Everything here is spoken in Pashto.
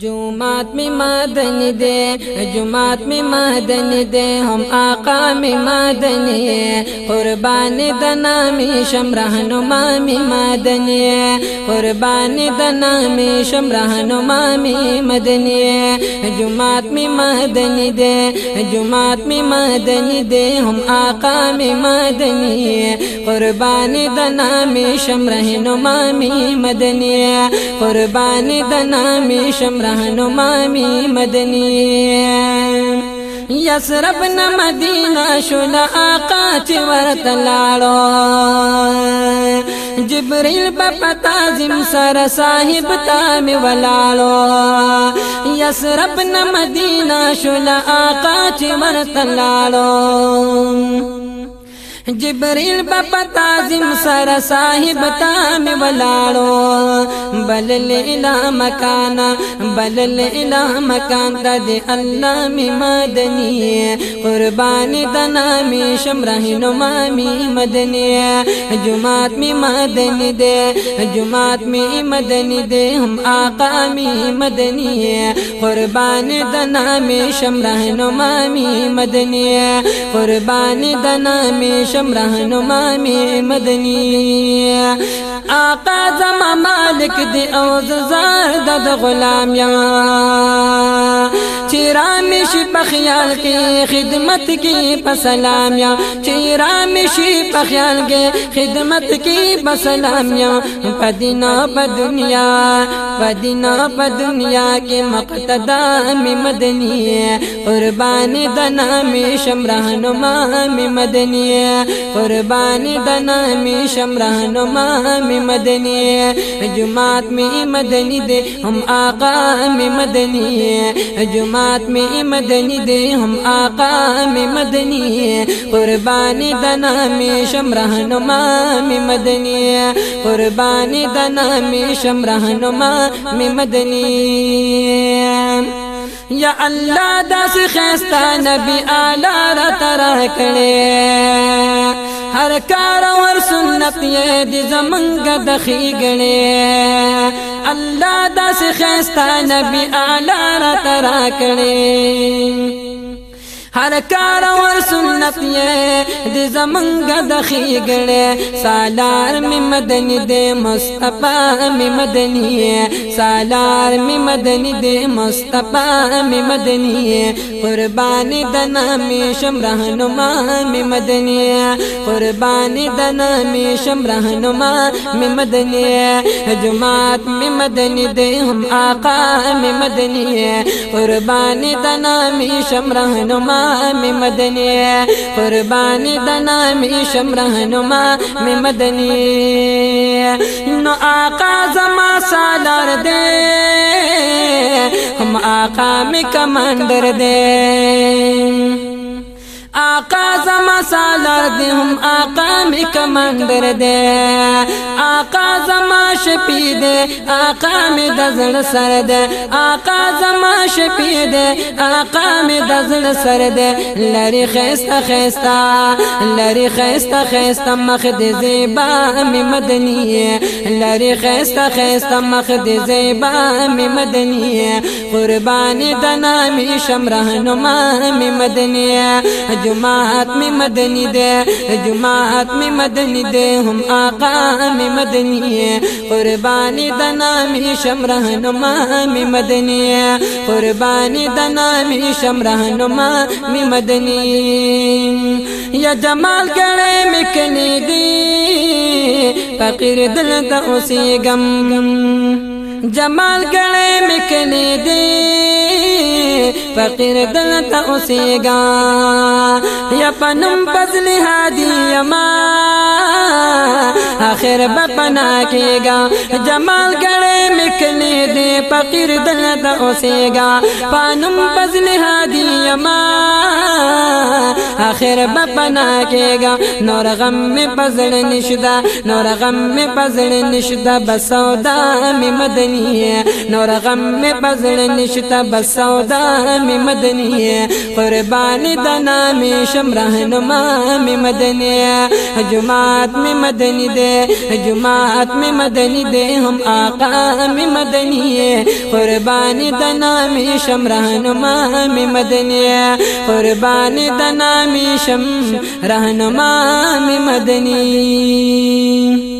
جمعات میں مدنی دے جمعات میں مدنی دے ہم آقا آکامی مادنیہ قربانی دنا میشم رہنمامی معدنیہ قربانی دنا میشم رہنمامی مدنیہ جمعات میں مدنی دے جمعات میں مدنی دے ہم آقا میں مدنی قربانی دنا می شم رہنمامی مدنیہ قربانی دنا میشم کم رہنو مامی مدنی یس رب نمدین شل آقا چی ورت لارو جبریل بپا تازم سر صاحب تامی و لارو یس رب شل آقا چی لارو جبریل بابا دم سر صاحب تام بل میں مکانا بل علام مکان علامکان دے می مدنی قربانی دن میں سم رہنمامی مدنی جمع می مدنی دے جمات می مدنی دے ہم می مدنی قربان دنا میں شم رہنمامی مدنیہ قربانی دنا میں شم شم رهنما می مدنی آقا زما مالک دی او زاد د غلام یا چیرا می شي په خیال کې خدمت کې په سلام یا چیرا می شی پخیال گے خدمت کی بسلامیاں پدینا بد دنیا بدینہ بد دنیا کے مقتدہ میں مدنی قربان دنا میں سمرہ نما میں مدنی قربانی میں سمرہ نما میں مدنی جماعت میں مدنی دے ہم آقا میں مدنی جماعت میں مدنی دے ہم آقا میں مدنی قربانی دنا نامی شم رهنما می مدنی قربانی د نامی شم رهنما می مدنی یا الله داس خيستا نبي اعلی را تر کړي هر کار ور سنت یې د زمنګ د خېګړي الله داس خيستا نبي اعلی را تر کړي هر کار ور سنت یې د زمنګ د خېګړې سالار می مدني د مصطفی می مدني سالار می مدني د مصطفی می مدني قربان د نامې شم رهنما می مدني قربان د نامې شم رهنما می مدني جماعت می مدني د هم آقا می مدني قربان د نامې شم رهنما می مدنی قربان د نام شم رهنما می مدنی نو آقا زما سالار دے هم آقا می کمانډر دے آقا زما سالار دی هم آقا می کمانډر دی آقا زما شپی دی آقا می د زړه سر دی آقا زما شپی دی آقا می د زړه سر دی لری خيستا خيستا لری خيستا خيستا مخ دی زیبا می مدنی لری خيستا خيستا مخ دی زیبا می مدنی قربانی د نامي شمره نو ما می مدنی جمعه جماعت میں مدنی دے جماعت میں مدنی دے ہم آقا میں مدنی ہے قربانی شم رہنما میں مدنی ہے قربانی دنامی شم رہنما میں مدنی یا جمال کرے میں کنی دیں اسی گم جمال گنے مکنے دے فقیر دل تا اسے گا یا پنم پس لہا اما آخر بپنا کے گا جمال گڑے مکنے دے پاکیر دلتا اسے گا پانم پزنہ دی آخر به پنا کېګا نور غم می پزړ نشدا نور غم می پزړ نشدا بسودا می مدنی نور غم می پزړ نشتا بسودا می مدنی قربان د نامې شمره نما می مدنی جمعات می مدنی دے جمعات می مدنی دے هم آقا می مدنی قربان د نامې شمره نما می مدنی قربان د نامې شم رهنما می مدنی